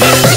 Yeah.